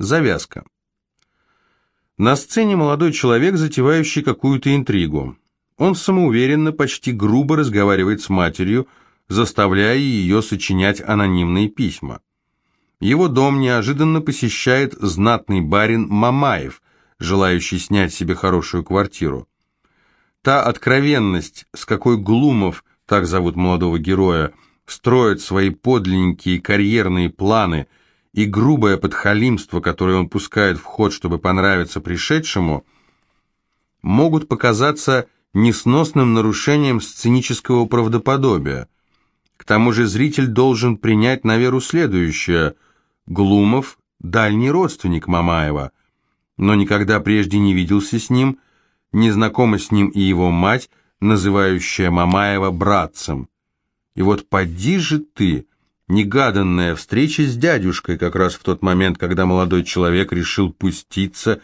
Завязка. На сцене молодой человек, затевающий какую-то интригу. Он самоуверенно, почти грубо разговаривает с матерью, заставляя ее сочинять анонимные письма. Его дом неожиданно посещает знатный барин Мамаев, желающий снять себе хорошую квартиру. Та откровенность, с какой Глумов, так зовут молодого героя, строит свои подлинненькие карьерные планы, и грубое подхалимство, которое он пускает в ход, чтобы понравиться пришедшему, могут показаться несносным нарушением сценического правдоподобия. К тому же зритель должен принять на веру следующее – Глумов – дальний родственник Мамаева, но никогда прежде не виделся с ним, не знакома с ним и его мать, называющая Мамаева братцем. И вот поди же ты, негаданная встреча с дядюшкой как раз в тот момент, когда молодой человек решил пуститься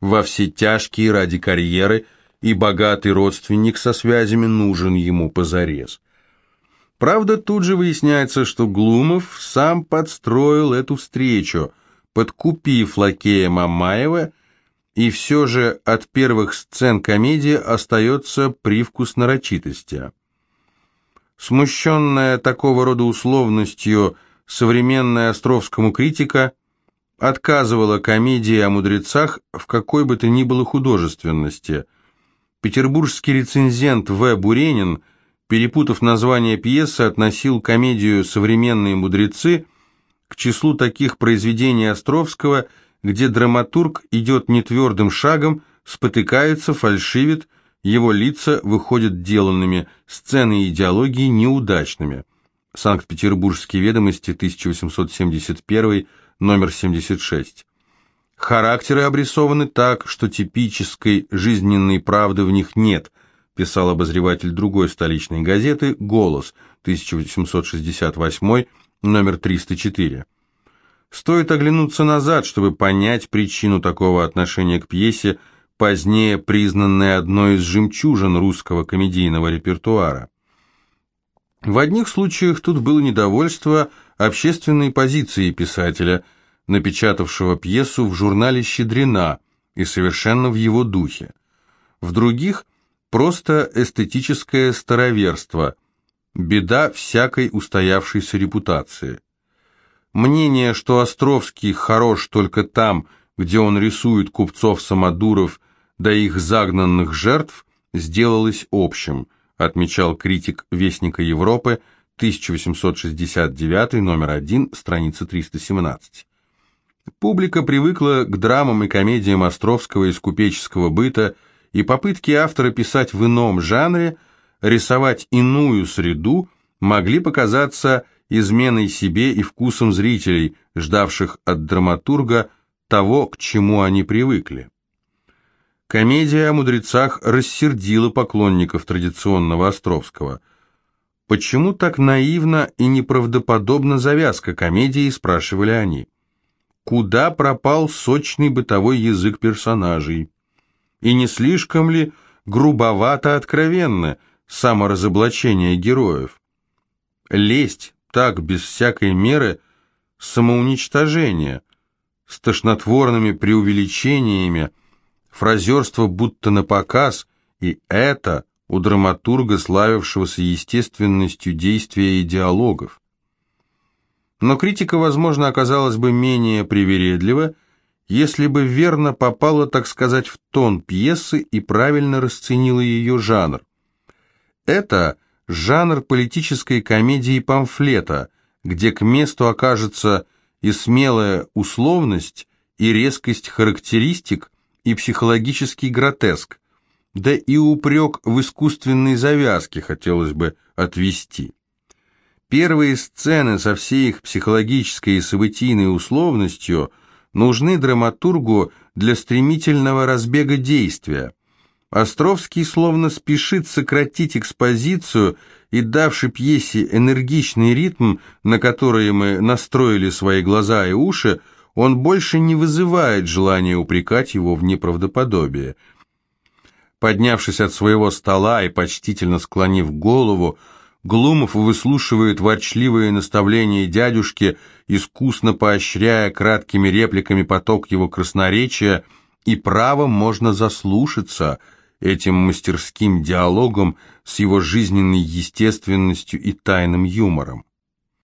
во все тяжкие ради карьеры, и богатый родственник со связями нужен ему позарез. Правда, тут же выясняется, что Глумов сам подстроил эту встречу, подкупив лакея Мамаева, и все же от первых сцен комедии остается привкус нарочитости. Смущенная такого рода условностью современная Островскому критика отказывала комедии о мудрецах в какой бы то ни было художественности. Петербургский рецензент В. Буренин – перепутав название пьесы, относил комедию «Современные мудрецы» к числу таких произведений Островского, где драматург идет нетвердым шагом, спотыкается, фальшивит, его лица выходят деланными, сцены и идеологии неудачными. Санкт-Петербургские ведомости, 1871, номер 76. Характеры обрисованы так, что типической жизненной правды в них нет – писал обозреватель другой столичной газеты «Голос», 1868, номер 304. Стоит оглянуться назад, чтобы понять причину такого отношения к пьесе, позднее признанной одной из жемчужин русского комедийного репертуара. В одних случаях тут было недовольство общественной позицией писателя, напечатавшего пьесу в журнале «Щедрина» и совершенно в его духе. В других – Просто эстетическое староверство, беда всякой устоявшейся репутации. Мнение, что Островский хорош только там, где он рисует купцов-самодуров да их загнанных жертв, сделалось общим, отмечал критик Вестника Европы, 1869, номер 1, страница 317. Публика привыкла к драмам и комедиям Островского из купеческого быта – и попытки автора писать в ином жанре, рисовать иную среду, могли показаться изменой себе и вкусом зрителей, ждавших от драматурга того, к чему они привыкли. Комедия о мудрецах рассердила поклонников традиционного Островского. Почему так наивно и неправдоподобна завязка комедии, спрашивали они. Куда пропал сочный бытовой язык персонажей? И не слишком ли грубовато откровенно саморазоблачение героев? Лесть так, без всякой меры, самоуничтожение, с тошнотворными преувеличениями, фразерство будто на показ, и это у драматурга, славившегося естественностью действия и диалогов. Но критика, возможно, оказалась бы менее привередлива, если бы верно попала, так сказать, в тон пьесы и правильно расценила ее жанр. Это жанр политической комедии памфлета, где к месту окажется и смелая условность, и резкость характеристик, и психологический гротеск, да и упрек в искусственной завязке хотелось бы отвести. Первые сцены со всей их психологической и событийной условностью – нужны драматургу для стремительного разбега действия. Островский словно спешит сократить экспозицию и, давши пьесе энергичный ритм, на который мы настроили свои глаза и уши, он больше не вызывает желания упрекать его в неправдоподобие. Поднявшись от своего стола и почтительно склонив голову, Глумов выслушивает ворчливые наставления дядюшки, искусно поощряя краткими репликами поток его красноречия, и правом можно заслушаться этим мастерским диалогом с его жизненной естественностью и тайным юмором.